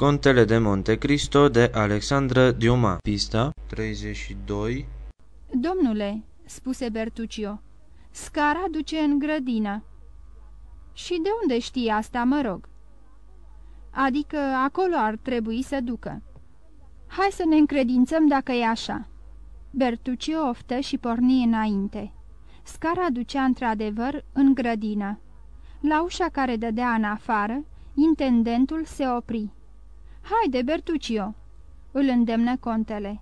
Contele de Monte Cristo de Alexandra Diuma Pista 32 Domnule, spuse Bertuccio, scara duce în grădină. Și de unde știi asta, mă rog? Adică acolo ar trebui să ducă. Hai să ne încredințăm dacă e așa. Bertuccio oftă și porni înainte. Scara ducea într-adevăr în grădină. La ușa care dădea în afară, intendentul se opri. Haide, Bertuccio!" îl îndemnă contele.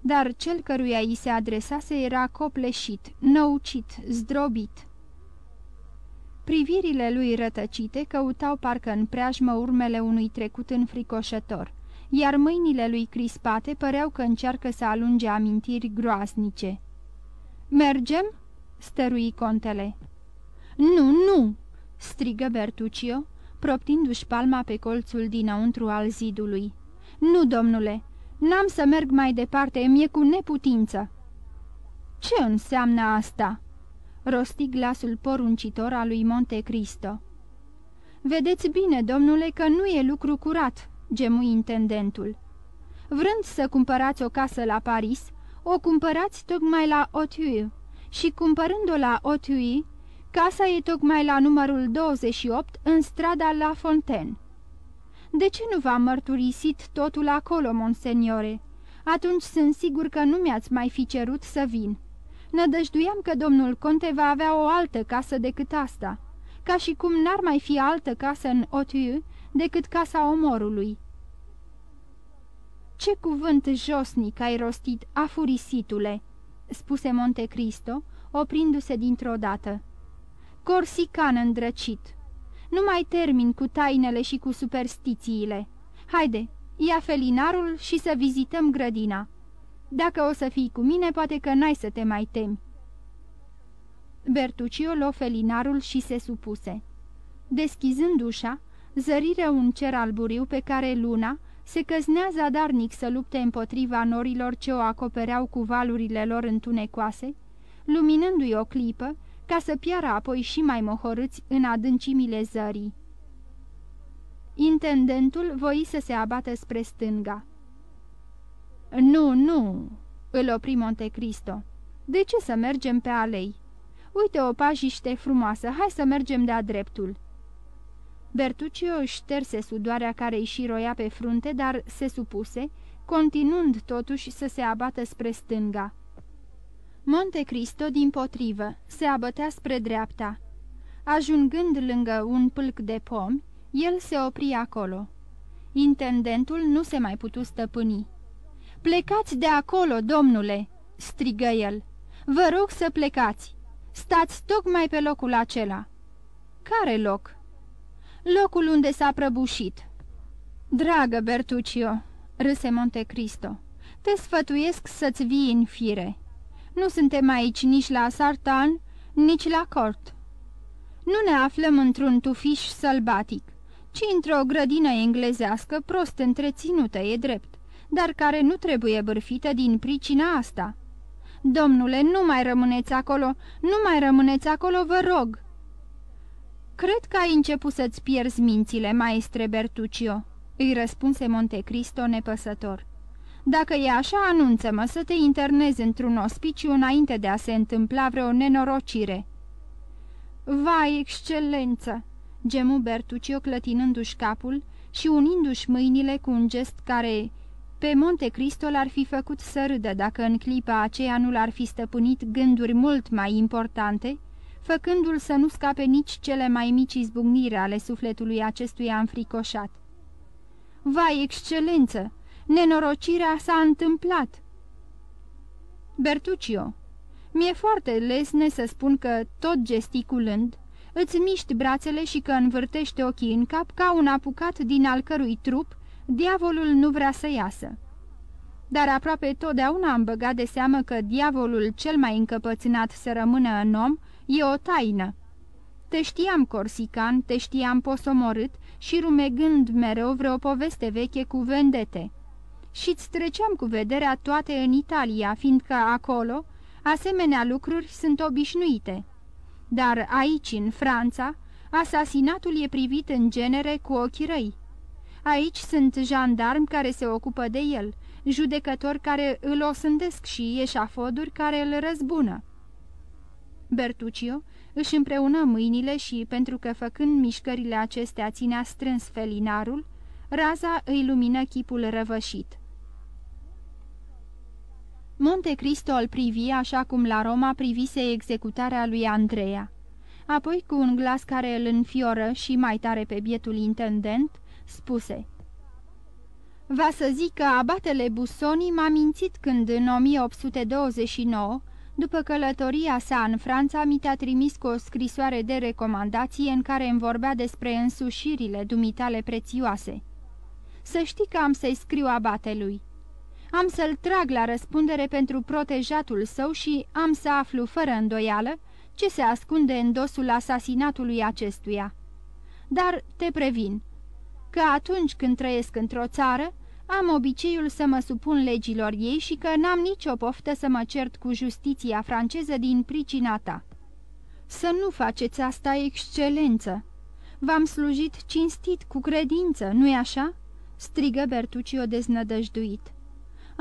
Dar cel căruia îi se adresase era copleșit, năucit, zdrobit. Privirile lui rătăcite căutau parcă în preajmă urmele unui trecut înfricoșător, iar mâinile lui crispate păreau că încearcă să alunge amintiri groaznice. Mergem?" stărui contele. Nu, nu!" strigă Bertuccio, proptindu-și palma pe colțul dinăuntru al zidului. Nu, domnule, n-am să merg mai departe, mi-e cu neputință." Ce înseamnă asta?" rosti glasul poruncitor al lui Monte Cristo. Vedeți bine, domnule, că nu e lucru curat," gemui intendentul. Vrând să cumpărați o casă la Paris, o cumpărați tocmai la Auteuil și cumpărând-o la Auteuil, Casa e tocmai la numărul 28, în strada La Fontaine. De ce nu v-am mărturisit totul acolo, monseniore? Atunci sunt sigur că nu mi-ați mai fi cerut să vin. Nădăjduiam că domnul conte va avea o altă casă decât asta, ca și cum n-ar mai fi altă casă în Otiu decât casa omorului. Ce cuvânt josnic ai rostit, afurisitule!" spuse Monte Cristo, oprindu-se dintr-o dată corsican îndrăcit. Nu mai termin cu tainele și cu superstițiile. Haide, ia felinarul și să vizităm grădina. Dacă o să fii cu mine, poate că n-ai să te mai temi." Bertuccio luă felinarul și se supuse. Deschizând ușa, zărire un cer alburiu pe care luna se căznea zadarnic să lupte împotriva norilor ce o acopereau cu valurile lor întunecoase, luminându-i o clipă ca să piară apoi și mai mohorâți în adâncimile zării. Intendentul voi să se abată spre stânga. Nu, nu!" îl opri Montecristo. De ce să mergem pe alei? Uite o pajiște frumoasă, hai să mergem de-a dreptul." Bertuccio își șterse sudoarea care îi șiroia pe frunte, dar se supuse, continuând totuși să se abată spre stânga. Monte Cristo, din potrivă, se abătea spre dreapta. Ajungând lângă un pâlc de pomi, el se opri acolo. Intendentul nu se mai putu stăpâni. Plecați de acolo, domnule!" strigă el. Vă rog să plecați! Stați tocmai pe locul acela!" Care loc?" Locul unde s-a prăbușit." Dragă Bertuccio," râse Monte Cristo, te sfătuiesc să-ți vii în fire. Nu suntem aici nici la Sartan, nici la Cort. Nu ne aflăm într-un tufiș sălbatic, ci într-o grădină englezească prost întreținută, e drept, dar care nu trebuie bârfită din pricina asta. Domnule, nu mai rămâneți acolo, nu mai rămâneți acolo, vă rog!" Cred că ai început să-ți pierzi mințile, maestre Bertuccio," îi răspunse Montecristo nepăsător. Dacă e așa, anunță-mă să te internezi într-un ospiciu înainte de a se întâmpla vreo nenorocire." Vai, excelență!" gemu Bertuccio clătinându-și capul și unindu-și mâinile cu un gest care pe Monte Cristo l-ar fi făcut să râdă dacă în clipa aceea nu l-ar fi stăpânit gânduri mult mai importante, făcându-l să nu scape nici cele mai mici izbucnire ale sufletului acestuia înfricoșat. Vai, excelență!" Nenorocirea s-a întâmplat." Bertuccio, mi-e foarte lesne să spun că, tot gesticulând, îți miști brațele și că învârtești ochii în cap ca un apucat din al cărui trup diavolul nu vrea să iasă. Dar aproape totdeauna am băgat de seamă că diavolul cel mai încăpățânat să rămână în om e o taină. Te știam corsican, te știam posomorât și rumegând mereu vreo poveste veche cu vendete și-ți treceam cu vederea toate în Italia, fiindcă acolo asemenea lucruri sunt obișnuite. Dar aici, în Franța, asasinatul e privit în genere cu ochii răi. Aici sunt jandarmi care se ocupă de el, judecători care îl osândesc și eșafoduri care îl răzbună. Bertuccio își împreună mâinile și, pentru că făcând mișcările acestea ținea strâns felinarul, raza îi lumină chipul răvășit. Monte Cristo îl privi așa cum la Roma privise executarea lui Andreea. Apoi, cu un glas care îl înfioră și mai tare pe bietul intendent, spuse Va să zic că abatele Busoni m-a mințit când în 1829, după călătoria sa în Franța, mi te-a trimis cu o scrisoare de recomandație în care îmi vorbea despre însușirile dumitale prețioase. Să știi că am să-i scriu abatelui. Am să-l trag la răspundere pentru protejatul său și am să aflu fără îndoială ce se ascunde în dosul asasinatului acestuia. Dar te previn că atunci când trăiesc într-o țară, am obiceiul să mă supun legilor ei și că n-am nicio poftă să mă cert cu justiția franceză din pricina ta. Să nu faceți asta, excelență! V-am slujit cinstit, cu credință, nu-i așa?" strigă Bertuccio deznădăjduit.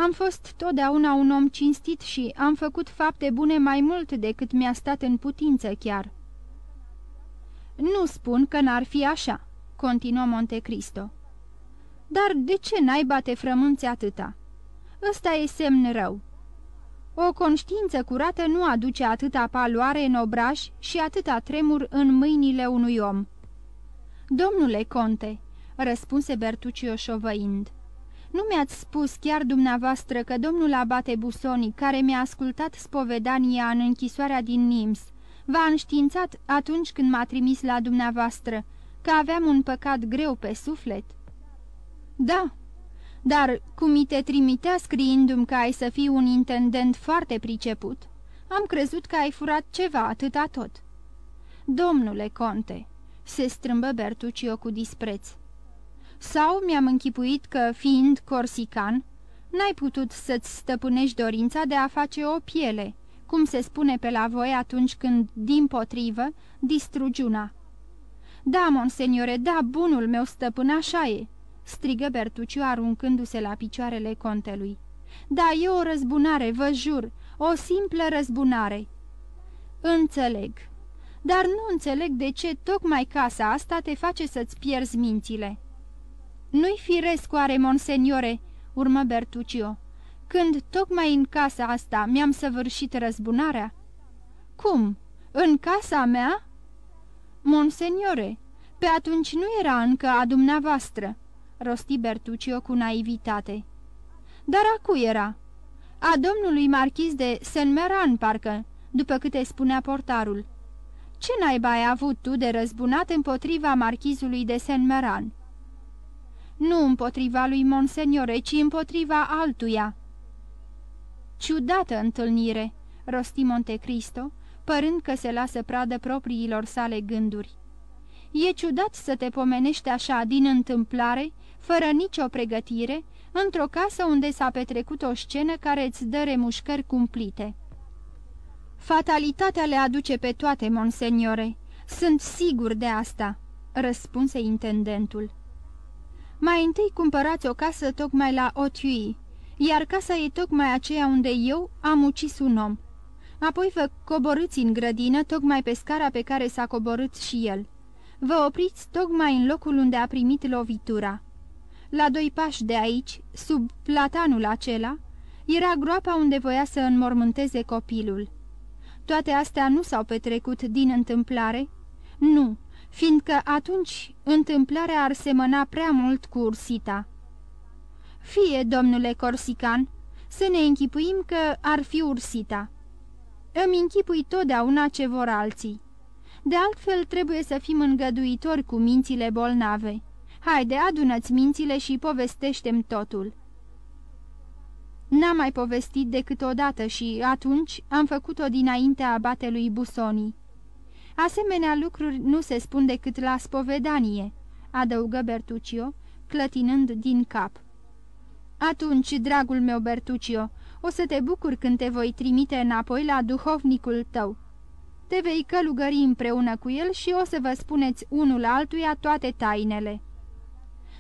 Am fost totdeauna un om cinstit și am făcut fapte bune mai mult decât mi-a stat în putință chiar." Nu spun că n-ar fi așa," continuă Montecristo. Dar de ce n-ai bate frămânți atâta? Ăsta e semn rău. O conștiință curată nu aduce atâta paloare în obraj și atâta tremur în mâinile unui om. Domnule conte, răspunse Bertuccio șovăind, nu mi-ați spus chiar dumneavoastră că domnul abate Busoni, care mi-a ascultat spovedania în închisoarea din Nims, v-a înștiințat atunci când m-a trimis la dumneavoastră că aveam un păcat greu pe suflet? Da, dar cum mi te trimitea scriindu-mi că ai să fii un intendent foarte priceput, am crezut că ai furat ceva atâta tot. Domnule conte, se strâmbă Bertuccio cu dispreț. Sau mi-am închipuit că, fiind corsican, n-ai putut să-ți stăpânești dorința de a face o piele, cum se spune pe la voi atunci când, din potrivă, distrugi una. Da, monseniore, da, bunul meu stăpân, așa e!" strigă Bertuciu aruncându-se la picioarele contelui. Da, e o răzbunare, vă jur, o simplă răzbunare." Înțeleg, dar nu înțeleg de ce tocmai casa asta te face să-ți pierzi mințile." Nu-i firesc, oare, monseniore?" urmă Bertuccio, când tocmai în casa asta mi-am săvârșit răzbunarea?" Cum? În casa mea?" Monseniore, pe atunci nu era încă a dumneavoastră," rosti Bertuccio cu naivitate. Dar a cui era? A domnului marchis de Saint-Meran, parcă, după câte spunea portarul. Ce naiba ai avut tu de răzbunat împotriva marchizului de Saint-Meran?" Nu împotriva lui Monseniore, ci împotriva altuia." Ciudată întâlnire," rosti Montecristo, părând că se lasă pradă propriilor sale gânduri. E ciudat să te pomenești așa din întâmplare, fără nicio pregătire, într-o casă unde s-a petrecut o scenă care îți dă remușcări cumplite. Fatalitatea le aduce pe toate, monseniore. Sunt sigur de asta," răspunse intendentul. Mai întâi cumpărați o casă tocmai la Otiui, iar casa e tocmai aceea unde eu am ucis un om. Apoi vă coborâți în grădină tocmai pe scara pe care s-a coborât și el. Vă opriți tocmai în locul unde a primit lovitura. La doi pași de aici, sub platanul acela, era groapa unde voia să înmormânteze copilul. Toate astea nu s-au petrecut din întâmplare? Nu, fiindcă atunci întâmplarea ar semăna prea mult cu ursita. Fie, domnule Corsican, să ne închipuim că ar fi ursita. Îmi închipui totdeauna ce vor alții. De altfel trebuie să fim îngăduitori cu mințile bolnave. Haide, adună-ți mințile și povestește-mi totul. N-am mai povestit decât odată și atunci am făcut-o dinaintea abatelui Busonii. Asemenea lucruri nu se spun decât la spovedanie, adăugă Bertuccio, clătinând din cap. Atunci, dragul meu Bertuccio, o să te bucur când te voi trimite înapoi la duhovnicul tău. Te vei călugări împreună cu el și o să vă spuneți unul altuia toate tainele.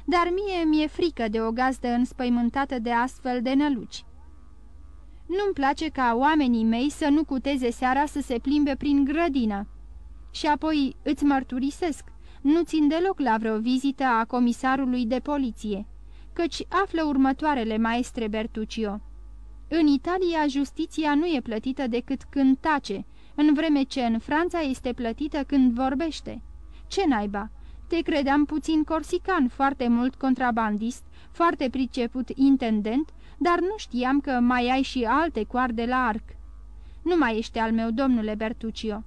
dar mie mi-e frică de o gazdă înspăimântată de astfel de năluci. Nu-mi place ca oamenii mei să nu cuteze seara să se plimbe prin grădină. Și apoi îți mărturisesc, nu țin deloc la vreo vizită a comisarului de poliție, căci află următoarele maestre Bertuccio. În Italia justiția nu e plătită decât când tace, în vreme ce în Franța este plătită când vorbește. Ce naiba? Te credeam puțin corsican, foarte mult contrabandist, foarte priceput intendent, dar nu știam că mai ai și alte coarde la arc. Nu mai ești al meu, domnule Bertuccio.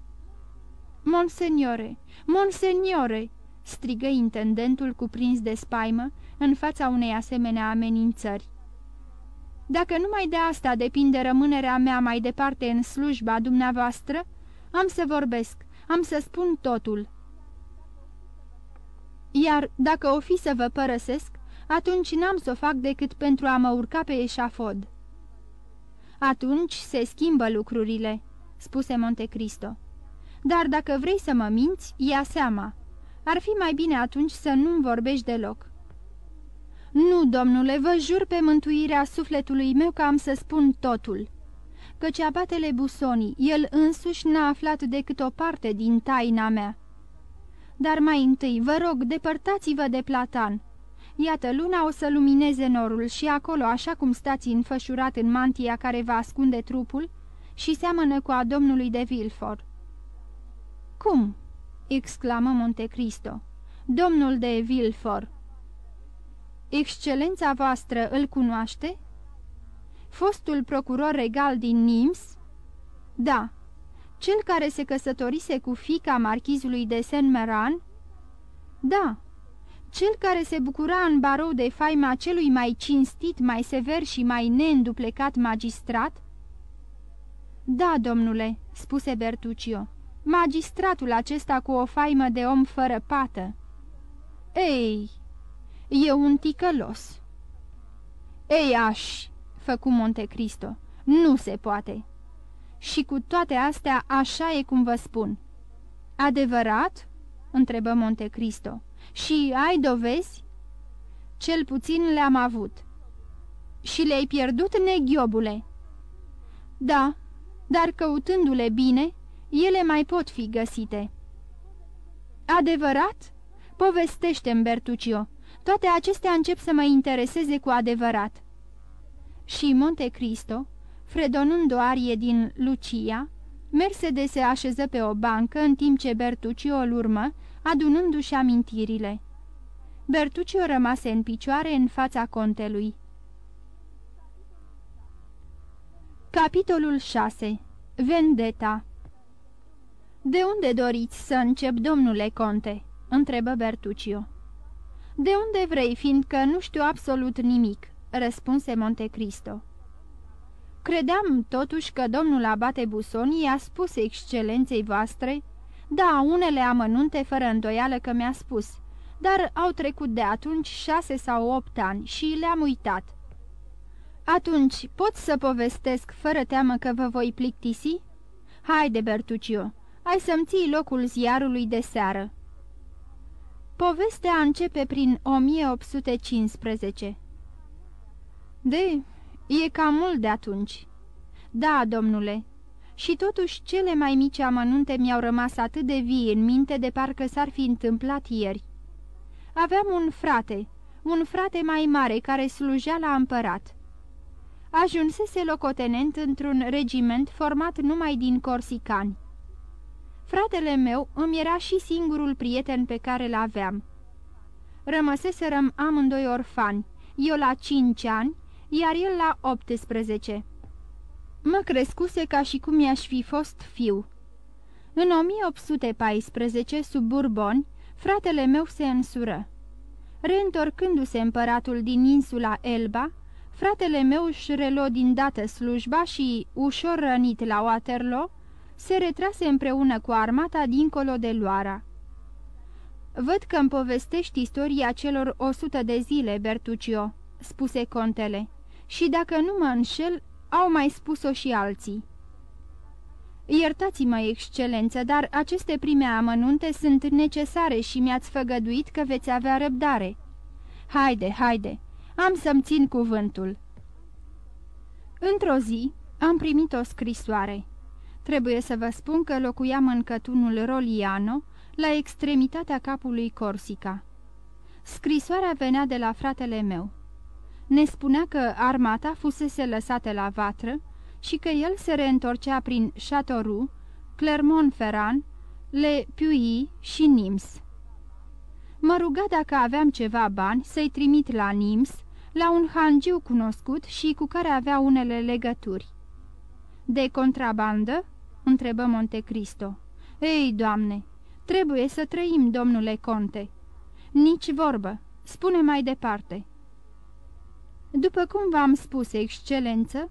Monseniore, monseniore!" strigă intendentul cuprins de spaimă în fața unei asemenea amenințări. Dacă numai de asta depinde rămânerea mea mai departe în slujba dumneavoastră, am să vorbesc, am să spun totul. Iar dacă o fi să vă părăsesc, atunci n-am să o fac decât pentru a mă urca pe eșafod." Atunci se schimbă lucrurile," spuse Montecristo. Dar dacă vrei să mă minți, ia seama. Ar fi mai bine atunci să nu-mi vorbești deloc." Nu, domnule, vă jur pe mântuirea sufletului meu că am să spun totul." Căci abatele Busoni, el însuși n-a aflat decât o parte din taina mea. Dar mai întâi, vă rog, depărtați-vă de platan." Iată, luna o să lumineze norul și acolo, așa cum stați înfășurat în mantia care va ascunde trupul, și seamănă cu a domnului de Vilfort. Cum?" exclamă Montecristo. Domnul de Vilfort." Excelența voastră îl cunoaște?" Fostul procuror regal din Nims?" Da." Cel care se căsătorise cu fica marchizului de Saint-Meran?" Da." Cel care se bucura în barou de faima celui mai cinstit, mai sever și mai neînduplecat magistrat?" Da, domnule," spuse Bertuccio, magistratul acesta cu o faimă de om fără pată." Ei, e un ticălos." Ei, aș," făcu Montecristo, nu se poate." Și cu toate astea așa e cum vă spun." Adevărat?" întrebă Montecristo. Și ai dovezi?" Cel puțin le-am avut." Și le-ai pierdut, neghiobule?" Da, dar căutându-le bine, ele mai pot fi găsite." Adevărat? Povestește-mi, Bertuccio. Toate acestea încep să mă intereseze cu adevărat." Și Monte Cristo, fredonând o arie din Lucia, merse de se așeză pe o bancă în timp ce Bertuccio îl urmă adunându-și amintirile. Bertuccio rămase în picioare în fața contelui. Capitolul 6. Vendeta De unde doriți să încep, domnule conte?" întrebă Bertuccio. De unde vrei, fiindcă nu știu absolut nimic," răspunse Montecristo. Credeam totuși că domnul abate Busoni a spus excelenței voastre da, unele amănunte fără îndoială că mi-a spus, dar au trecut de atunci șase sau opt ani și le-am uitat. Atunci, pot să povestesc fără teamă că vă voi plictisi? Haide, Bertuccio, ai să-mi ții locul ziarului de seară. Povestea începe prin 1815. De, e cam mult de atunci. Da, domnule, și totuși cele mai mici amănunte mi-au rămas atât de vii în minte de parcă s-ar fi întâmplat ieri. Aveam un frate, un frate mai mare care slujea la împărat. Ajunsese locotenent într-un regiment format numai din corsicani. Fratele meu îmi era și singurul prieten pe care l aveam. Rămăseserăm amândoi orfani, eu la cinci ani, iar el la 18. Mă crescuse ca și cum i-aș fi fost fiu. În 1814, sub Bourbon, fratele meu se însură. Reîntorcându-se împăratul din insula Elba, fratele meu își reluă din dată slujba și, ușor rănit la Waterloo, se retrase împreună cu armata dincolo de Loara. Văd că îmi povestești istoria celor o sută de zile, Bertuccio," spuse contele, și dacă nu mă înșel, au mai spus-o și alții. Iertați-mă, excelență, dar aceste prime amănunte sunt necesare și mi-ați făgăduit că veți avea răbdare. Haide, haide, am să-mi țin cuvântul." Într-o zi am primit o scrisoare. Trebuie să vă spun că locuiam în cătunul Roliano, la extremitatea capului Corsica. Scrisoarea venea de la fratele meu. Ne spunea că armata fusese lăsată la vatră și că el se reîntorcea prin Châteauroux, Clermont-Ferrand, Le Puy și Nims. Mă ruga dacă aveam ceva bani să-i trimit la Nims, la un hangiu cunoscut și cu care avea unele legături. De contrabandă?" Întrebă Montecristo. Ei, doamne, trebuie să trăim, domnule conte." Nici vorbă. Spune mai departe." După cum v-am spus, excelență,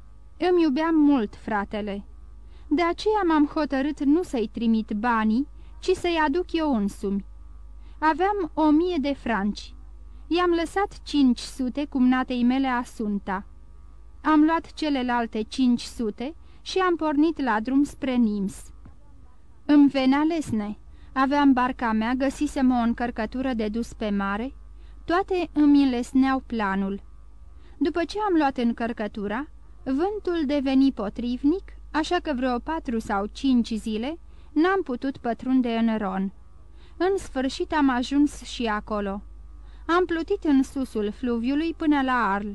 îmi iubeam mult fratele. De aceea m-am hotărât nu să-i trimit banii, ci să-i aduc eu însumi. Aveam o mie de franci. I-am lăsat cinci sute cumnatei mele Asunta. Am luat celelalte cinci sute și am pornit la drum spre Nims. Îmi venea lesne. Aveam barca mea, găsisem o încărcătură de dus pe mare, toate îmi înlesneau planul. După ce am luat încărcătura, vântul deveni potrivnic, așa că vreo patru sau cinci zile n-am putut pătrunde în Ron. În sfârșit am ajuns și acolo. Am plutit în susul fluviului până la Arl.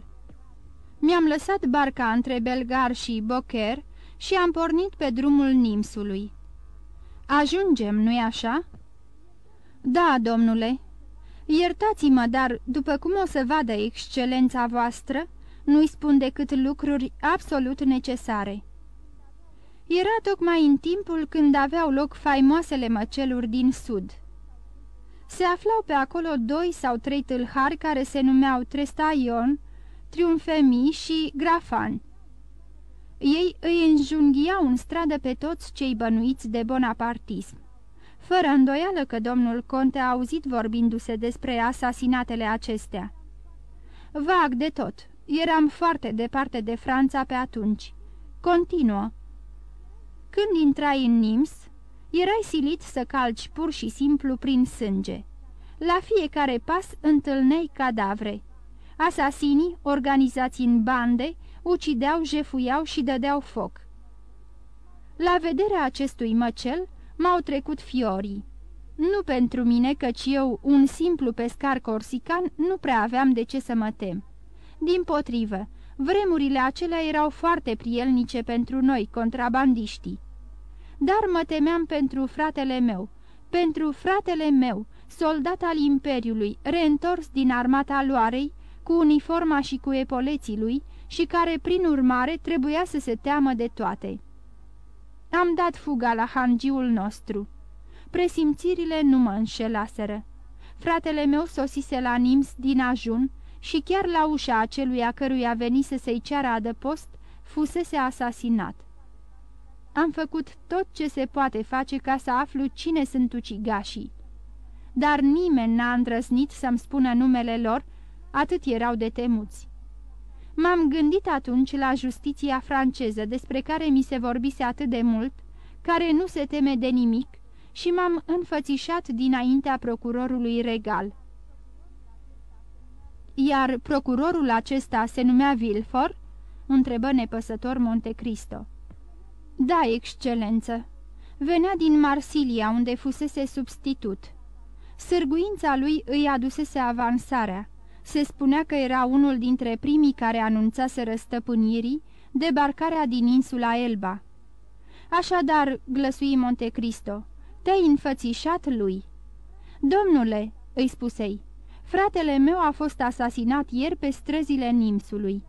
Mi-am lăsat barca între Belgar și Bocher și am pornit pe drumul Nimsului. Ajungem, nu-i așa?" Da, domnule. Iertați-mă, dar, după cum o să vadă excelența voastră, nu-i spun decât lucruri absolut necesare." Era tocmai în timpul când aveau loc faimoasele măceluri din sud. Se aflau pe acolo doi sau trei tâlhari care se numeau Trestaion, Triumfemi și Grafan. Ei îi înjunghiau în stradă pe toți cei bănuiți de bonapartism. Fără îndoială că domnul conte a auzit vorbindu-se despre asasinatele acestea. Vag de tot. Eram foarte departe de Franța pe atunci. Continuă. Când intrai în Nims, erai silit să calci pur și simplu prin sânge. La fiecare pas întâlneai cadavre. Asasinii, organizați în bande, ucideau, jefuiau și dădeau foc. La vederea acestui măcel m-au trecut fiorii. Nu pentru mine, căci eu, un simplu pescar corsican, nu prea aveam de ce să mă tem. Din potrivă, vremurile acelea erau foarte prielnice pentru noi, contrabandiștii. Dar mă temeam pentru fratele meu, pentru fratele meu, soldat al Imperiului, reîntors din armata luarei, cu uniforma și cu epoleții lui, și care, prin urmare, trebuia să se teamă de toate. Am dat fuga la hangiul nostru. Presimțirile nu mă înșelaseră. Fratele meu sosise la Nims din ajun și chiar la ușa acelui a căruia venise să-i ceară adăpost, fusese asasinat. Am făcut tot ce se poate face ca să aflu cine sunt ucigașii. Dar nimeni n-a îndrăznit să-mi spună numele lor, atât erau de temuți. M-am gândit atunci la justiția franceză, despre care mi se vorbise atât de mult, care nu se teme de nimic, și m-am înfățișat dinaintea procurorului regal. Iar procurorul acesta se numea Vilfor? întrebă nepăsător Montecristo. Da, excelență. Venea din Marsilia, unde fusese substitut. Sârguința lui îi adusese avansarea se spunea că era unul dintre primii care anunțase răstăpânirii debarcarea din insula Elba. Așadar, glăsui Montecristo, te-ai înfățișat lui. Domnule, îi spusei, fratele meu a fost asasinat ieri pe străzile Nimsului.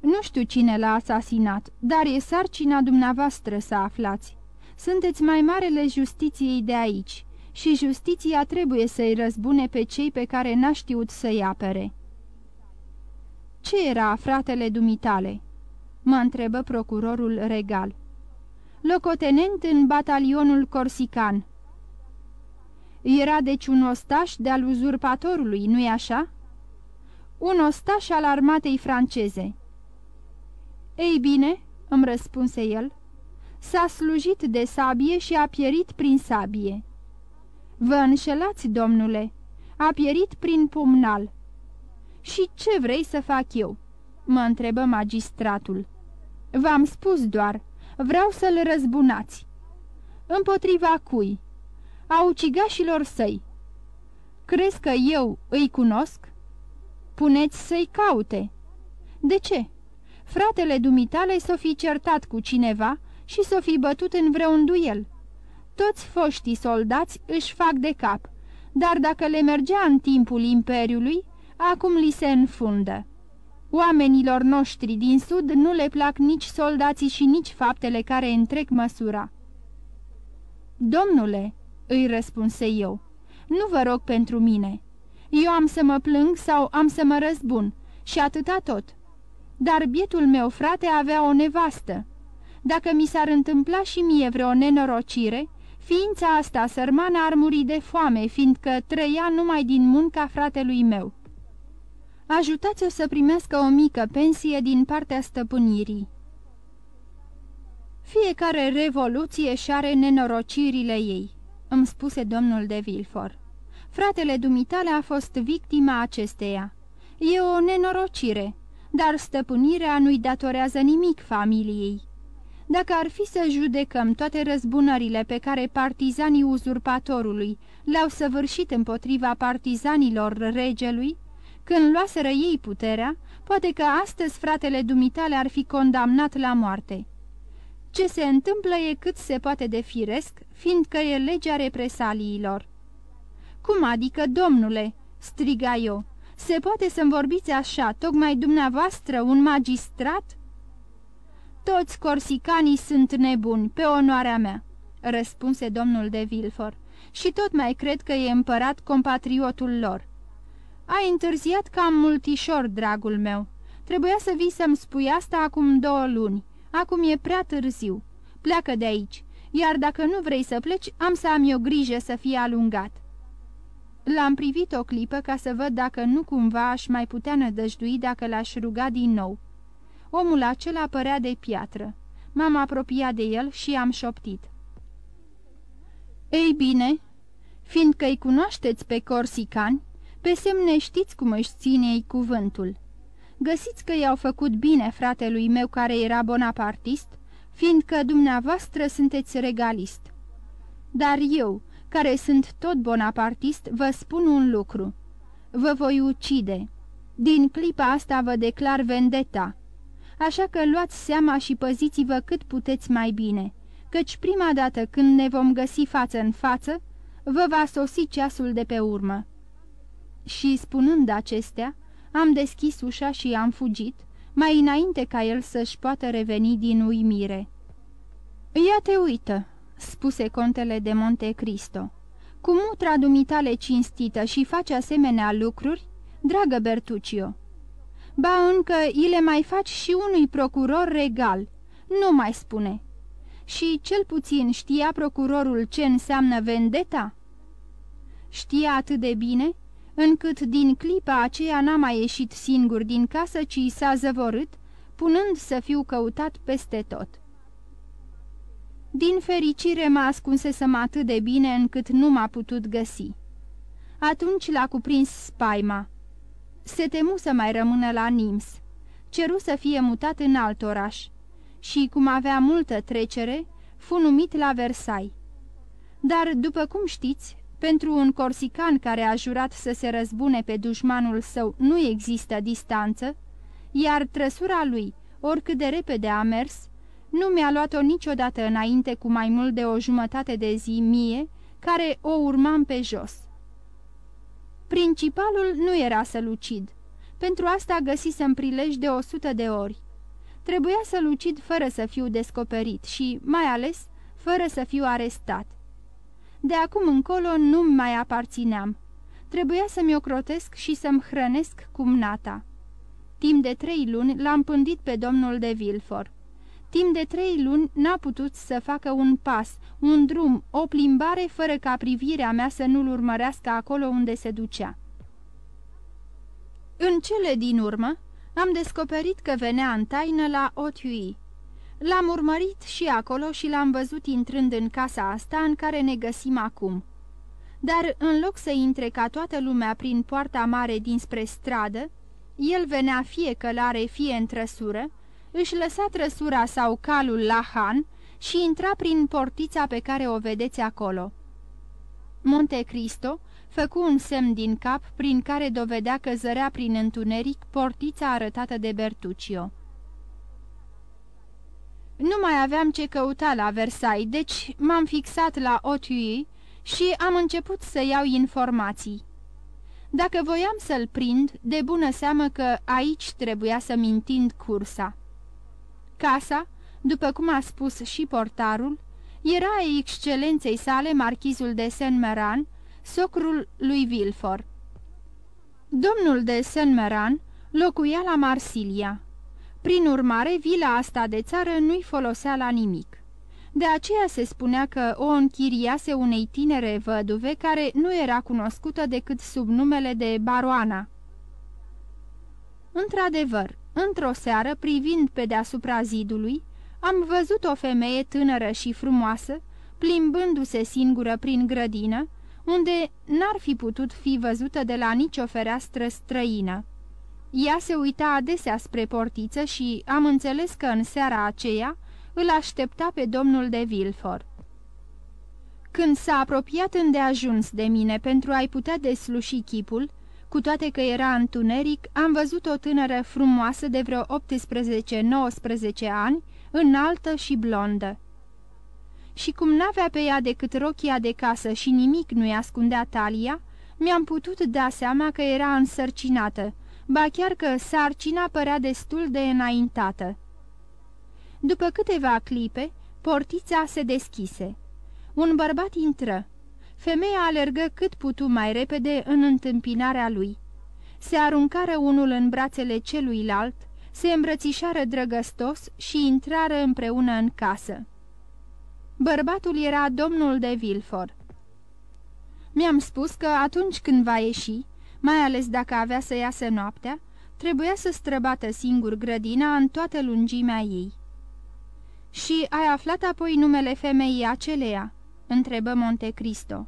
Nu știu cine l-a asasinat, dar e sarcina dumneavoastră să aflați. Sunteți mai marele justiției de aici și justiția trebuie să-i răzbune pe cei pe care n-a știut să-i apere. Ce era fratele dumitale?" mă întrebă procurorul regal. Locotenent în batalionul corsican." Era deci un ostaș de-al uzurpatorului, nu-i așa?" Un ostaș al armatei franceze." Ei bine," îmi răspunse el, s-a slujit de sabie și a pierit prin sabie." Vă înșelați, domnule, a pierit prin pumnal." Și ce vrei să fac eu?" mă întrebă magistratul. V-am spus doar, vreau să-l răzbunați." Împotriva cui?" A ucigașilor săi." Crezi că eu îi cunosc?" Puneți să-i caute." De ce?" Fratele dumitale s-o fi certat cu cineva și s-o fi bătut în vreun duel. Toți foștii soldați își fac de cap, dar dacă le mergea în timpul Imperiului, acum li se înfundă. Oamenilor noștri din sud nu le plac nici soldații și nici faptele care întrec măsura. Domnule, îi răspunse eu, nu vă rog pentru mine. Eu am să mă plâng sau am să mă răzbun și atâta tot. Dar bietul meu frate avea o nevastă. Dacă mi s-ar întâmpla și mie vreo nenorocire, ființa asta sărmană ar muri de foame, fiindcă trăia numai din munca fratelui meu. Ajutați-o să primească o mică pensie din partea stăpânirii. Fiecare revoluție și are nenorocirile ei, îmi spuse domnul de Vilfor. Fratele dumitale a fost victima acesteia. E o nenorocire, dar stăpânirea nu-i datorează nimic familiei. Dacă ar fi să judecăm toate răzbunările pe care partizanii uzurpatorului le-au săvârșit împotriva partizanilor regelui, când luaseră ei puterea, poate că astăzi fratele dumitale ar fi condamnat la moarte. Ce se întâmplă e cât se poate de firesc, fiindcă e legea represaliilor. Cum adică, domnule?" striga eu. Se poate să-mi vorbiți așa, tocmai dumneavoastră, un magistrat?" Toți corsicanii sunt nebuni, pe onoarea mea," răspunse domnul de Vilfor, și tot mai cred că e împărat compatriotul lor. Ai întârziat cam multișor, dragul meu. Trebuia să vii să-mi spui asta acum două luni. Acum e prea târziu. Pleacă de aici, iar dacă nu vrei să pleci, am să am eu grijă să fie alungat." L-am privit o clipă ca să văd dacă nu cumva aș mai putea nădăjdui dacă l-aș ruga din nou. Omul acela părea de piatră. M-am apropiat de el și am șoptit. Ei bine, fiindcă-i cunoașteți pe corsicani, pe semne știți cum își ține ei cuvântul. Găsiți că i-au făcut bine fratelui meu care era bonapartist, fiindcă dumneavoastră sunteți regalist. Dar eu, care sunt tot bonapartist, vă spun un lucru. Vă voi ucide. Din clipa asta vă declar vendeta. Așa că luați seama și păziți-vă cât puteți mai bine, căci prima dată când ne vom găsi față în față, vă va sosi ceasul de pe urmă. Și spunând acestea, am deschis ușa și am fugit, mai înainte ca el să-și poată reveni din uimire. Ia te uită!" spuse contele de Monte Cristo. Cu mutra dumitale cinstită și face asemenea lucruri, dragă Bertuccio. Ba încă îi le mai faci și unui procuror regal, nu mai spune. Și cel puțin știa procurorul ce înseamnă vendeta? Știa atât de bine, încât din clipa aceea n-a mai ieșit singur din casă, ci s-a zăvorât, punând să fiu căutat peste tot. Din fericire mă ascunsesem atât de bine încât nu m-a putut găsi. Atunci l-a cuprins spaima. Se temu să mai rămână la Nims. Ceru să fie mutat în alt oraș și, cum avea multă trecere, fu numit la Versailles. Dar, după cum știți, pentru un corsican care a jurat să se răzbune pe dușmanul său nu există distanță, iar trăsura lui, oricât de repede a mers, nu mi-a luat-o niciodată înainte cu mai mult de o jumătate de zi mie, care o urmam pe jos. Principalul nu era să lucid. Pentru asta găsisem prilej de o sută de ori. Trebuia să lucid fără să fiu descoperit și, mai ales, fără să fiu arestat. De acum încolo nu-mi mai aparțineam. Trebuia să-mi ocrotesc și să-mi hrănesc cumnata. Timp de trei luni l-am pândit pe domnul de Vilfor. Timp de trei luni n-a putut să facă un pas, un drum, o plimbare fără ca privirea mea să nu-l urmărească acolo unde se ducea. În cele din urmă, am descoperit că venea în taină la Otui. L-am urmărit și acolo și l-am văzut intrând în casa asta în care ne găsim acum. Dar în loc să intre ca toată lumea prin poarta mare dinspre stradă, El venea fie călare, fie în trăsură, își lăsa trăsura sau calul la Han și intra prin portița pe care o vedeți acolo. Monte Cristo făcu un semn din cap prin care dovedea că zărea prin întuneric portița arătată de Bertuccio. Nu mai aveam ce căuta la Versailles, deci m-am fixat la Auteuil și am început să iau informații. Dacă voiam să-l prind, de bună seamă că aici trebuia să-mi întind cursa. Casa, după cum a spus și portarul, era excelenței sale marchizul de Saint-Meran, socrul lui Vilfort. Domnul de Saint-Meran locuia la Marsilia. Prin urmare, vila asta de țară nu-i folosea la nimic. De aceea se spunea că o închiriase unei tinere văduve care nu era cunoscută decât sub numele de Baroana. Într-adevăr, într-o seară, privind pe deasupra zidului, am văzut o femeie tânără și frumoasă, plimbându-se singură prin grădină, unde n-ar fi putut fi văzută de la nicio fereastră străină. Ea se uita adesea spre portiță și am înțeles că în seara aceea îl aștepta pe domnul de Vilfort. Când s-a apropiat îndeajuns de mine pentru a-i putea desluși chipul, cu toate că era întuneric, am văzut o tânără frumoasă de vreo 18-19 ani, înaltă și blondă. Și cum n-avea pe ea decât rochia de casă și nimic nu-i ascundea talia, mi-am putut da seama că era însărcinată, ba chiar că sarcina părea destul de înaintată. După câteva clipe, portița se deschise. Un bărbat intră. Femeia alergă cât putu mai repede în întâmpinarea lui. Se aruncară unul în brațele celuilalt, se îmbrățișară drăgăstos și intrară împreună în casă. Bărbatul era domnul de Vilfort. Mi-am spus că atunci când va ieși, mai ales dacă avea să iasă noaptea, trebuia să străbată singur grădina în toată lungimea ei. Și ai aflat apoi numele femeii aceleia?" întrebă Monte Cristo.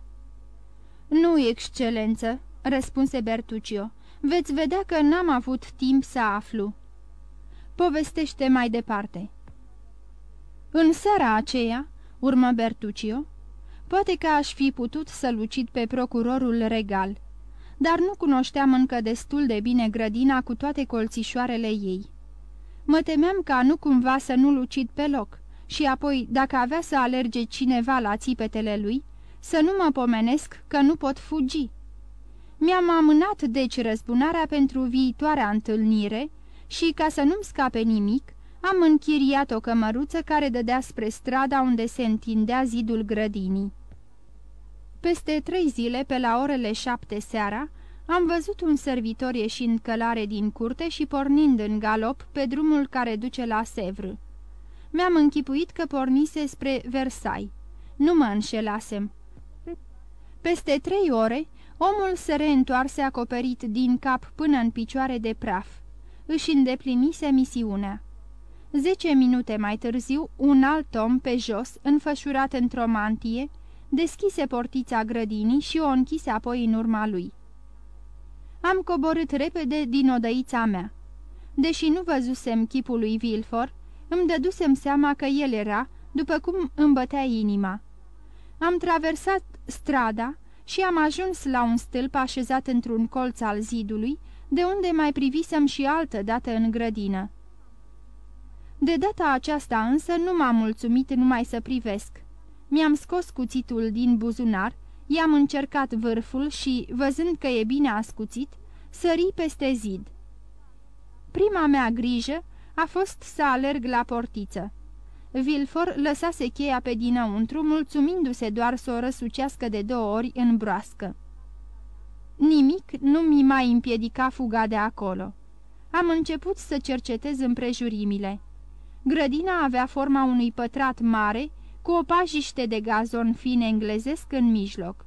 Nu, excelență," răspunse Bertuccio. Veți vedea că n-am avut timp să aflu." Povestește mai departe." În seara aceea," urmă Bertuccio, poate că aș fi putut să lucid pe procurorul regal, dar nu cunoșteam încă destul de bine grădina cu toate colțișoarele ei. Mă temeam ca nu cumva să nu lucid pe loc și apoi, dacă avea să alerge cineva la țipetele lui, să nu mă pomenesc că nu pot fugi. Mi-am amânat deci răzbunarea pentru viitoarea întâlnire și, ca să nu-mi scape nimic, am închiriat o cămăruță care dădea spre strada unde se întindea zidul grădinii. Peste trei zile, pe la orele șapte seara, am văzut un servitor ieșind călare din curte și pornind în galop pe drumul care duce la Sevres. Mi-am închipuit că pornise spre Versailles. Nu mă înșelasem. Peste trei ore, omul se reîntoarse acoperit din cap până în picioare de praf. Își îndeplinise misiunea. Zece minute mai târziu, un alt om pe jos, înfășurat într-o mantie, deschise portița grădinii și o închise apoi în urma lui. Am coborât repede din odăița mea. Deși nu văzusem chipul lui Vilfor, îmi dădusem seama că el era, după cum îmi bătea inima. Am traversat strada și am ajuns la un stâlp așezat într-un colț al zidului, de unde mai privisem și altă dată în grădină. De data aceasta însă nu m-am mulțumit numai să privesc. Mi-am scos cuțitul din buzunar, i-am încercat vârful și, văzând că e bine ascuțit, sări peste zid. Prima mea grijă a fost să alerg la portiță. Vilfor lăsase cheia pe dinăuntru, mulțumindu-se doar să o răsucească de două ori în broască. Nimic nu mi mai împiedica fuga de acolo. Am început să cercetez împrejurimile. Grădina avea forma unui pătrat mare, cu o pajiște de gazon fin englezesc în mijloc.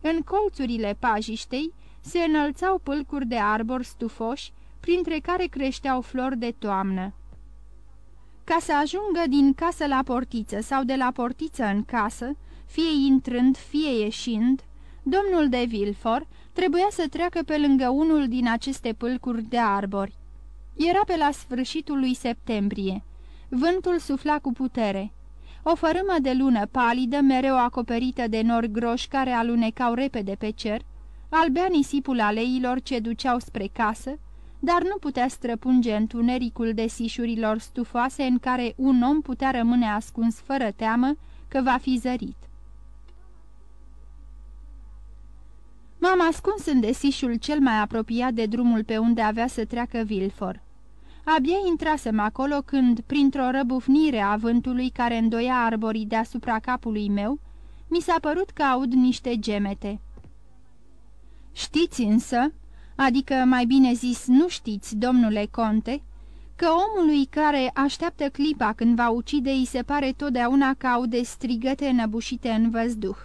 În colțurile pajiștei se înălțau pâlcuri de arbori stufoși, printre care creșteau flori de toamnă. Ca să ajungă din casă la portiță sau de la portiță în casă, fie intrând, fie ieșind, domnul de Vilfor trebuia să treacă pe lângă unul din aceste pâlcuri de arbori. Era pe la sfârșitul lui septembrie. Vântul sufla cu putere. O fărâmă de lună palidă, mereu acoperită de nori groși care alunecau repede pe cer, albea nisipul aleilor ce duceau spre casă, dar nu putea străpunge întunericul desișurilor stufoase în care un om putea rămâne ascuns fără teamă că va fi zărit. M-am ascuns în desișul cel mai apropiat de drumul pe unde avea să treacă Vilfor. Abia intrasem acolo când, printr-o răbufnire a vântului care îndoia arborii deasupra capului meu, mi s-a părut că aud niște gemete. Știți însă, adică mai bine zis nu știți, domnule conte, că omului care așteaptă clipa când va ucide îi se pare totdeauna că aude strigăte înăbușite în văzduh.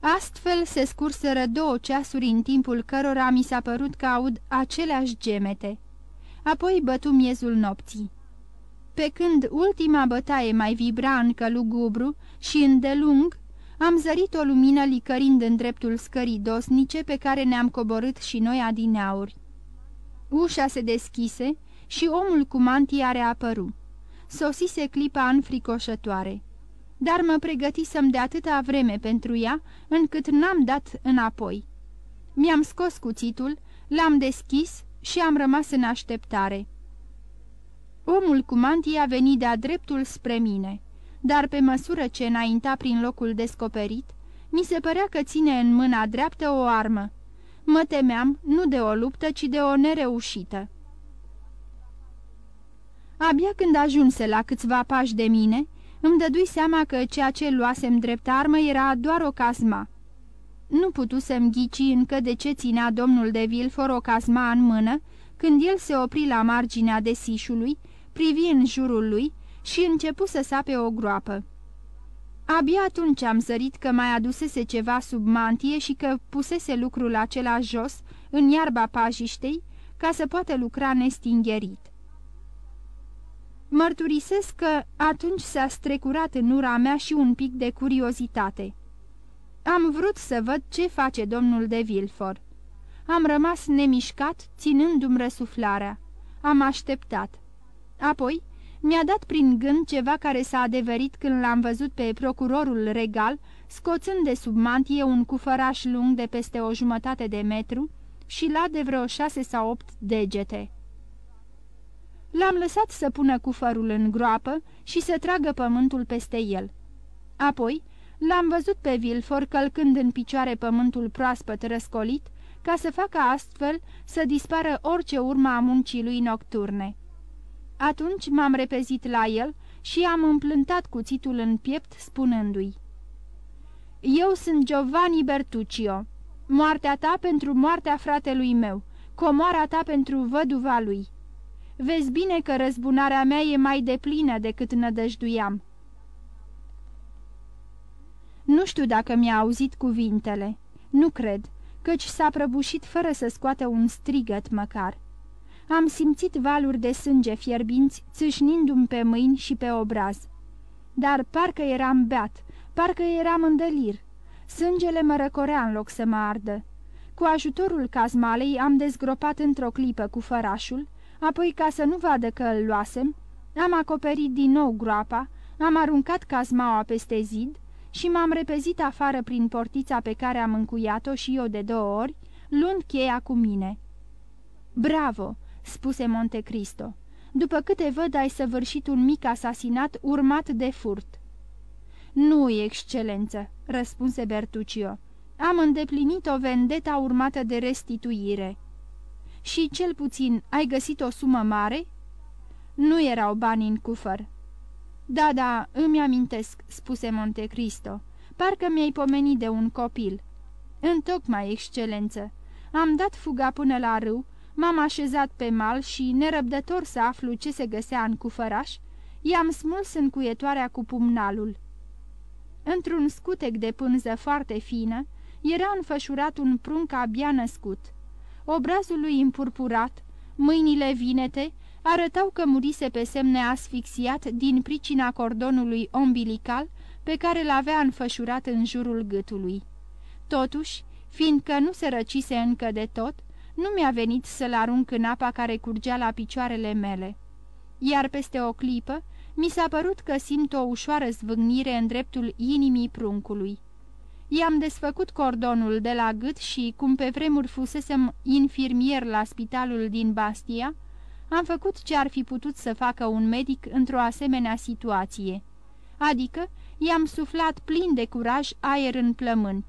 Astfel se scurseră două ceasuri în timpul cărora mi s-a părut că aud aceleași gemete. Apoi bătu miezul nopții. Pe când ultima bătaie mai vibra încă lugubru și îndelung, am zărit o lumină licărind în dreptul scării dosnice pe care ne-am coborât și noi adineauri. Ușa se deschise și omul cu mantia reapăru. Sosise clipa înfricoșătoare. Dar mă pregătisem de atâta vreme pentru ea, încât n-am dat înapoi. Mi-am scos cuțitul, l-am deschis și am rămas în așteptare. Omul cu mantia a venit de-a dreptul spre mine dar pe măsură ce înainta prin locul descoperit, mi se părea că ține în mâna dreaptă o armă. Mă temeam nu de o luptă, ci de o nereușită. Abia când ajunse la câțiva pași de mine, îmi dădui seama că ceea ce luasem drept armă era doar o casma. Nu putusem ghici încă de ce ținea domnul de Vilfor o casma în mână, când el se opri la marginea desișului, privi în jurul lui și începu să sape o groapă. Abia atunci am sărit că mai adusese ceva sub mantie și că pusese lucrul acela jos, în iarba pajiștei, ca să poată lucra nestingerit. Mărturisesc că atunci s-a strecurat în ura mea și un pic de curiozitate. Am vrut să văd ce face domnul de Vilfor. Am rămas nemișcat, ținându-mi răsuflarea. Am așteptat. Apoi mi-a dat prin gând ceva care s-a adeverit când l-am văzut pe procurorul regal, scoțând de sub mantie un cufăraș lung de peste o jumătate de metru și la de vreo șase sau opt degete. L-am lăsat să pună cufărul în groapă și să tragă pământul peste el. Apoi l-am văzut pe Vilfor călcând în picioare pământul proaspăt răscolit, ca să facă astfel să dispară orice urmă a muncii lui nocturne. Atunci m-am repezit la el și am împlântat cuțitul în piept spunându-i Eu sunt Giovanni Bertuccio. Moartea ta pentru moartea fratelui meu, comoara ta pentru văduva lui. Vezi bine că răzbunarea mea e mai deplină decât nădăjduiam." Nu știu dacă mi-a auzit cuvintele. Nu cred, căci s-a prăbușit fără să scoată un strigăt măcar. Am simțit valuri de sânge fierbinți țâșnindu-mi pe mâini și pe obraz. Dar parcă eram beat, parcă eram în delir. Sângele mă răcorea în loc să mă ardă. Cu ajutorul cazmalei am dezgropat într-o clipă cu fărașul, apoi ca să nu vadă că îl luasem, am acoperit din nou groapa, am aruncat cazmaua peste zid și m-am repezit afară prin portița pe care am încuiat-o și eu de două ori, luând cheia cu mine. Bravo! spuse Monte Cristo. După câte văd, ai săvârșit un mic asasinat urmat de furt." Nu, excelență," răspunse Bertuccio. Am îndeplinit o vendeta urmată de restituire." Și, cel puțin, ai găsit o sumă mare?" Nu erau bani în cufăr." Da, da, îmi amintesc," spuse Monte Cristo. Parcă mi-ai pomenit de un copil." Întocmai, excelență. Am dat fuga până la râu M-am așezat pe mal și, nerăbdător să aflu ce se găsea în cufăraș, i-am smuls încuietoarea cu pumnalul. Într-un scutec de pânză foarte fină, era înfășurat un prunc abia născut. Obrazul lui împurpurat, mâinile vinete, arătau că murise pe semne asfixiat din pricina cordonului ombilical pe care l-avea înfășurat în jurul gâtului. Totuși, Fiindcă nu se răcise încă de tot, nu mi-a venit să-l arunc în apa care curgea la picioarele mele. Iar peste o clipă, mi s-a părut că simt o ușoară zvâgnire în dreptul inimii pruncului. I-am desfăcut cordonul de la gât și, cum pe vremuri fusesem infirmier la spitalul din Bastia, am făcut ce ar fi putut să facă un medic într-o asemenea situație. Adică, i-am suflat plin de curaj aer în plămâni,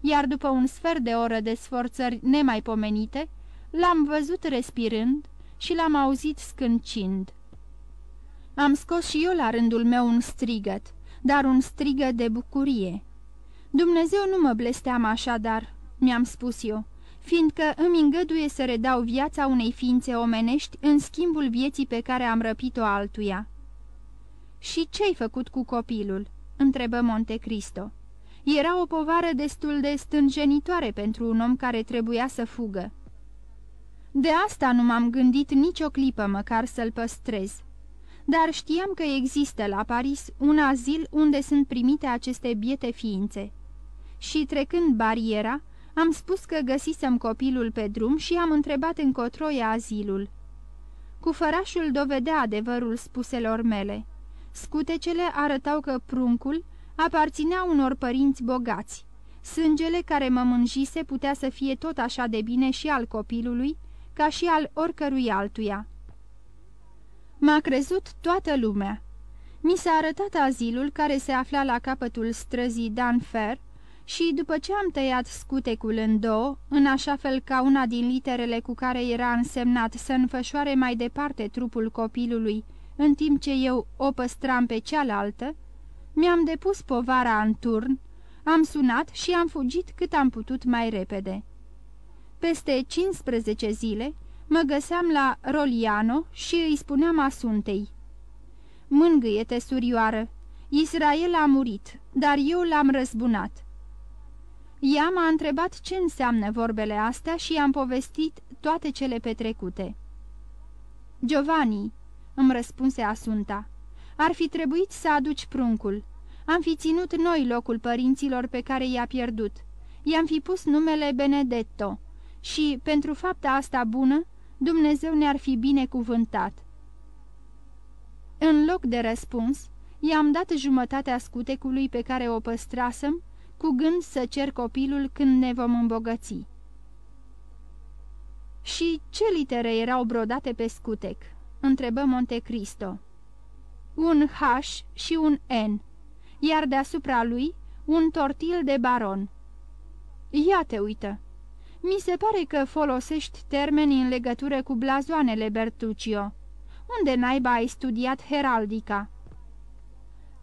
iar după un sfert de oră de sforțări nemaipomenite, l-am văzut respirând și l-am auzit scâncind. Am scos și eu la rândul meu un strigăt, dar un strigăt de bucurie. Dumnezeu nu mă blesteam așadar, mi-am spus eu, fiindcă îmi îngăduie să redau viața unei ființe omenești în schimbul vieții pe care am răpit-o altuia. Și ce-ai făcut cu copilul?" întrebă Monte Cristo. Era o povară destul de stânjenitoare pentru un om care trebuia să fugă. De asta nu m-am gândit nicio clipă măcar să-l păstrez dar știam că există la Paris un azil unde sunt primite aceste biete ființe. Și trecând bariera, am spus că găsisem copilul pe drum și am întrebat încotro e azilul. Cufărașul dovedea adevărul spuselor mele. Scutecele arătau că pruncul aparținea unor părinți bogați. Sângele care mă mânjise putea să fie tot așa de bine și al copilului, ca și al oricărui altuia. M-a crezut toată lumea. Mi s-a arătat azilul care se afla la capătul străzii Danfer și, după ce am tăiat scutecul în două, în așa fel ca una din literele cu care era însemnat să înfășoare mai departe trupul copilului, în timp ce eu o păstram pe cealaltă, mi-am depus povara în turn, am sunat și am fugit cât am putut mai repede. Peste 15 zile, Mă găseam la Roliano și îi spuneam Asuntei. Mângâie-te, surioară! Israel a murit, dar eu l-am răzbunat." Ea m-a întrebat ce înseamnă vorbele astea și i-am povestit toate cele petrecute. Giovanni," îmi răspunse Asunta, ar fi trebuit să aduci pruncul. Am fi ținut noi locul părinților pe care i-a pierdut. I-am fi pus numele Benedetto și, pentru fapta asta bună, Dumnezeu ne-ar fi binecuvântat. În loc de răspuns, i-am dat jumătatea scutecului pe care o păstrasem, cu gând să cer copilul când ne vom îmbogăți. Și ce litere erau brodate pe scutec?" întrebă Monte Cristo. Un H și un N, iar deasupra lui un tortil de baron. Ia te uită!" Mi se pare că folosești termeni în legătură cu blazoanele, Bertuccio. Unde naiba ai studiat heraldica?"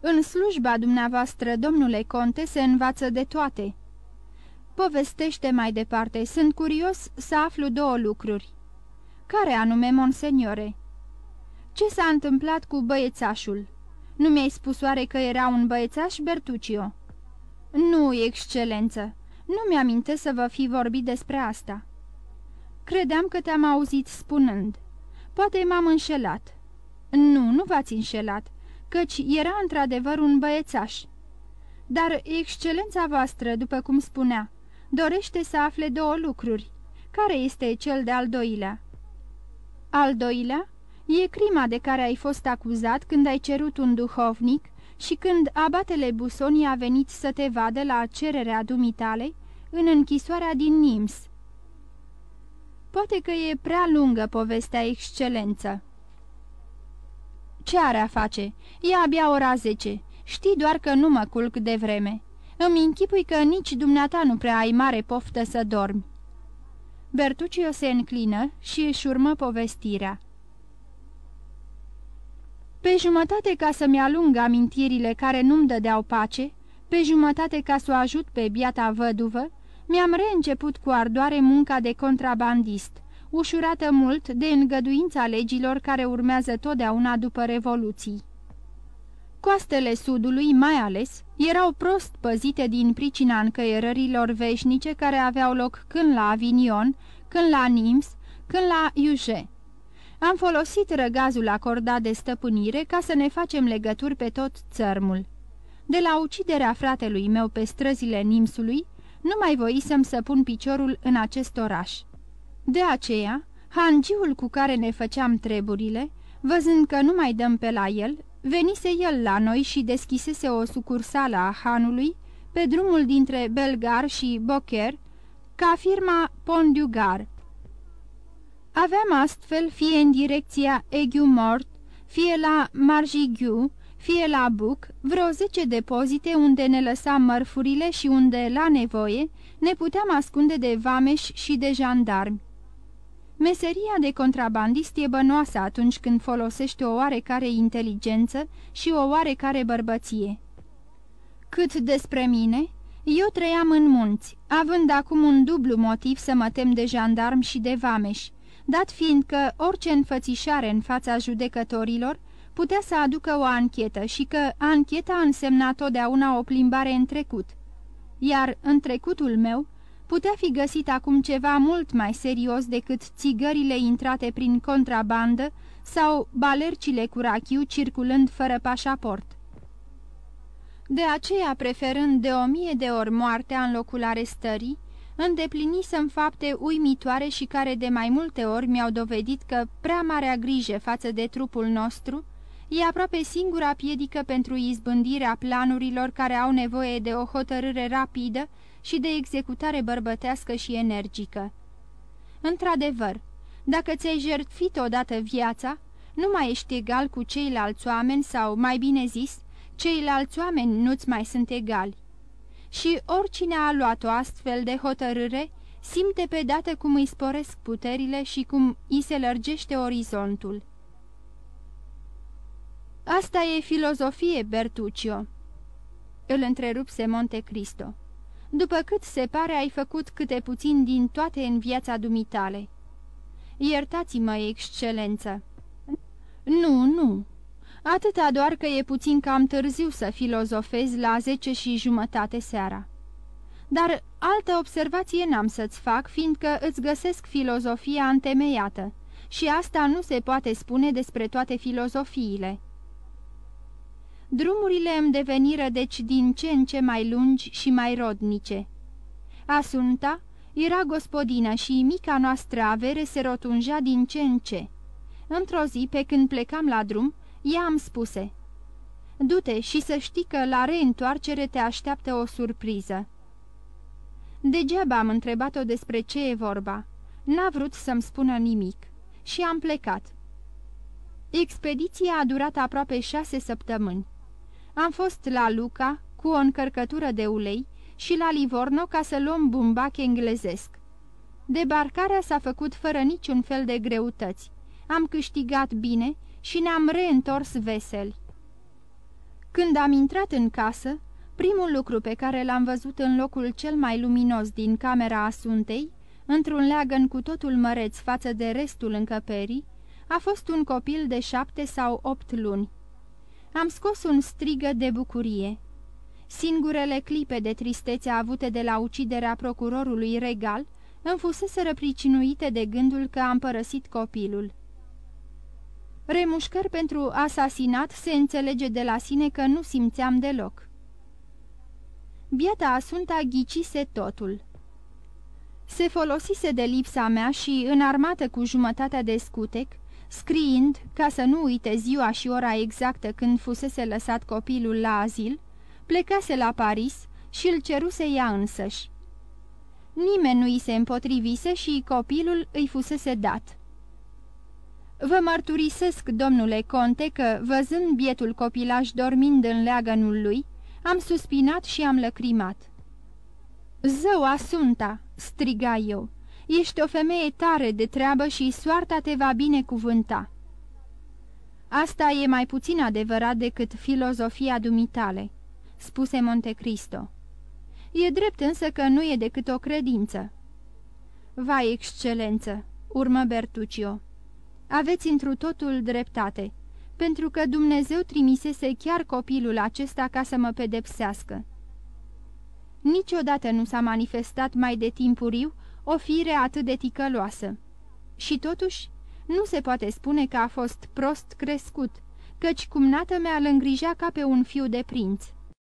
În slujba dumneavoastră, domnule conte, se învață de toate." Povestește mai departe, sunt curios să aflu două lucruri." Care anume, monseniore?" Ce s-a întâmplat cu băiețașul? Nu mi-ai spus oare că era un băiețaș, Bertuccio?" Nu, excelență. Nu mi-aminte să vă fi vorbit despre asta." Credeam că te-am auzit spunând. Poate m-am înșelat." Nu, nu v-ați înșelat, căci era într-adevăr un băiețaș." Dar excelența voastră, după cum spunea, dorește să afle două lucruri. Care este cel de-al doilea?" Al doilea? E crima de care ai fost acuzat când ai cerut un duhovnic și când abatele Busoni a venit să te vadă la cererea dumitale în închisoarea din Nims. Poate că e prea lungă povestea excelență. Ce are a face? E abia ora zece. Știi doar că nu mă culc de vreme. Îmi închipui că nici dumneata nu prea ai mare poftă să dormi. Bertuccio se înclină și își urmă povestirea. Pe jumătate ca să-mi alung amintirile care nu-mi dădeau pace, pe jumătate ca să o ajut pe biata văduvă, mi-am reînceput cu ardoare munca de contrabandist, ușurată mult de îngăduința legilor care urmează totdeauna după revoluții. Coastele sudului, mai ales, erau prost păzite din pricina încăierărilor veșnice care aveau loc când la Avignon, când la Nims, când la Iuge. Am folosit răgazul acordat de stăpânire ca să ne facem legături pe tot țărmul. De la uciderea fratelui meu pe străzile Nimsului, nu mai voisem să pun piciorul în acest oraș. De aceea, hangiul cu care ne făceam treburile, văzând că nu mai dăm pe la el, venise el la noi și deschisese o sucursală a hanului pe drumul dintre Belgar și Bocher, ca firma Pondugar. Aveam astfel fie în direcția Aigues-Mort, fie la Margighiu, fie la Buc, vreo zece depozite unde ne lăsam mărfurile și unde, la nevoie, ne puteam ascunde de vameși și de jandarmi. Meseria de contrabandist e bănoasă atunci când folosește o oarecare inteligență și o oarecare bărbăție. Cât despre mine, eu trăiam în munți, având acum un dublu motiv să mă tem de jandarmi și de vameși, dat fiind că orice înfățișare în fața judecătorilor putea să aducă o anchetă și că ancheta însemna totdeauna o plimbare în trecut. Iar în trecutul meu putea fi găsit acum ceva mult mai serios decât țigările intrate prin contrabandă sau balercile cu rachiu circulând fără pașaport. De aceea, preferând de o mie de ori moartea în locul arestării, îndeplinisem fapte uimitoare și care de mai multe ori mi-au dovedit că prea marea grijă față de trupul nostru e aproape singura piedică pentru izbândirea planurilor care au nevoie de o hotărâre rapidă și de executare bărbătească și energică. Într-adevăr, dacă ți-ai jertfit odată viața, nu mai ești egal cu ceilalți oameni sau, mai bine zis, ceilalți oameni nu-ți mai sunt egali. Și oricine a luat o astfel de hotărâre, simte pe dată cum îi sporesc puterile și cum îi se lărgește orizontul. Asta e filozofie, Bertuccio," îl întrerupse Monte Cristo. După cât se pare, ai făcut câte puțin din toate în viața dumitale." Iertați-mă, excelență." Nu, nu. Atâta doar că e puțin cam târziu să filozofezi la zece și jumătate seara." Dar altă observație n-am să-ți fac, fiindcă îți găsesc filozofia întemeiată, și asta nu se poate spune despre toate filozofiile." Drumurile îmi deveniră deci din ce în ce mai lungi și mai rodnice. Asunta era gospodină și mica noastră avere se rotunja din ce în ce. Într-o zi, pe când plecam la drum, ea îmi spuse Du-te și să știi că la reîntoarcere te așteaptă o surpriză." Degeaba am întrebat-o despre ce e vorba. N-a vrut să-mi spună nimic și am plecat. Expediția a durat aproape șase săptămâni. Am fost la Luca cu o încărcătură de ulei și la Livorno ca să luăm bumbac englezesc. Debarcarea s-a făcut fără niciun fel de greutăți. Am câștigat bine și ne-am reîntors veseli. Când am intrat în casă, primul lucru pe care l-am văzut în locul cel mai luminos din camera Asuntei, într-un leagăn cu totul măreț față de restul încăperii, a fost un copil de șapte sau opt luni. Am scos un strigă de bucurie. Singurele clipe de tristețe avute de la uciderea procurorului regal îmi fusese răpricinuite de gândul că am părăsit copilul. Remușcări pentru asasinat se înțelege de la sine că nu simțeam deloc. Biata Asunta ghicise totul. Se folosise de lipsa mea și, înarmată cu jumătatea de scutec, scriind, ca să nu uite ziua și ora exactă când fusese lăsat copilul la azil, plecase la Paris și îl ceruse ea însăși. Nimeni nu îi se împotrivise și copilul îi fusese dat. Vă mărturisesc, domnule conte, că, văzând bietul copilaj dormind în leagănul lui, am suspinat și am lăcrimat. Zău, Asunta!" striga eu. Ești o femeie tare de treabă și soarta te va binecuvânta." Asta e mai puțin adevărat decât filozofia dumitale," spuse Montecristo. E drept însă că nu e decât o credință." Vai, excelență!" urmă Bertuccio. Aveți întru totul dreptate, pentru că Dumnezeu trimisese chiar copilul acesta ca să mă pedepsească. Niciodată nu s-a manifestat mai de timpuriu o fire atât de ticăloasă. Și totuși, nu se poate spune că a fost prost crescut, căci cumnată mea îl îngrija ca pe un fiu de prinț.